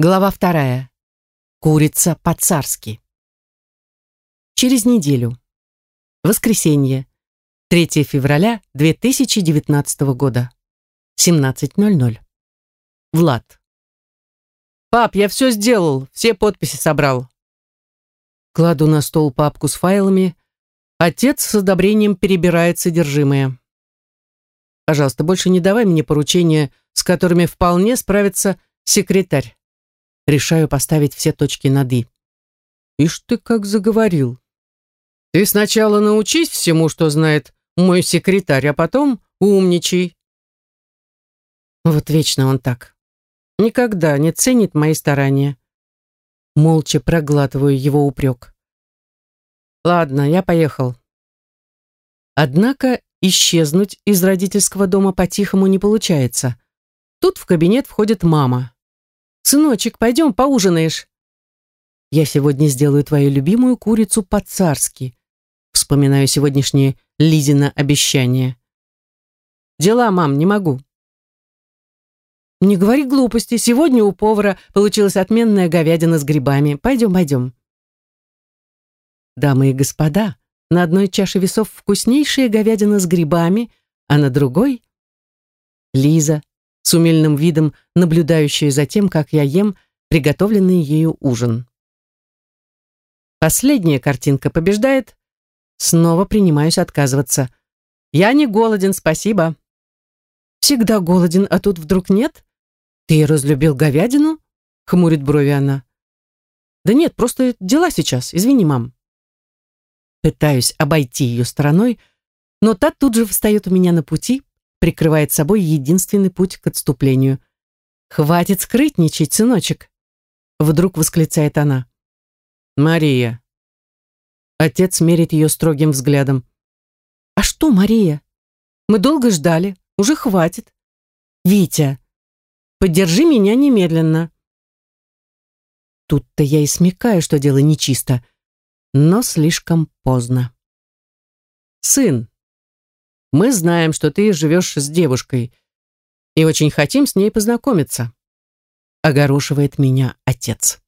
Глава вторая. Курица по-царски. Через неделю. Воскресенье. 3 февраля 2019 года. 17.00. Влад. «Пап, я все сделал, все подписи собрал». Кладу на стол папку с файлами. Отец с одобрением перебирает содержимое. «Пожалуйста, больше не давай мне поручения, с которыми вполне справится секретарь. Решаю поставить все точки над «и». Ишь ты как заговорил. Ты сначала научись всему, что знает мой секретарь, а потом умничай. Вот вечно он так. Никогда не ценит мои старания. Молча проглатываю его упрек. Ладно, я поехал. Однако исчезнуть из родительского дома по-тихому не получается. Тут в кабинет входит мама. «Сыночек, пойдем поужинаешь». «Я сегодня сделаю твою любимую курицу по-царски», вспоминаю сегодняшнее Лизина обещание. «Дела, мам, не могу». «Не говори глупости. Сегодня у повара получилась отменная говядина с грибами. Пойдем, пойдем». Дамы и господа, на одной чаше весов вкуснейшая говядина с грибами, а на другой — Лиза, с умельным видом наблюдающая за тем, как я ем приготовленный ею ужин. Последняя картинка побеждает. Снова принимаюсь отказываться. Я не голоден, спасибо. Всегда голоден, а тут вдруг нет? Ты разлюбил говядину? Хмурит брови она. Да нет, просто дела сейчас, извини, мам. Пытаюсь обойти ее стороной, но та тут же встает у меня на пути, прикрывает собой единственный путь к отступлению. «Хватит скрытничать, сыночек!» Вдруг восклицает она. «Мария!» Отец мерит ее строгим взглядом. «А что, Мария? Мы долго ждали, уже хватит. Витя, поддержи меня немедленно!» Тут-то я и смекаю, что дело нечисто, но слишком поздно. «Сын, мы знаем, что ты живешь с девушкой и очень хотим с ней познакомиться», огорошивает меня отец.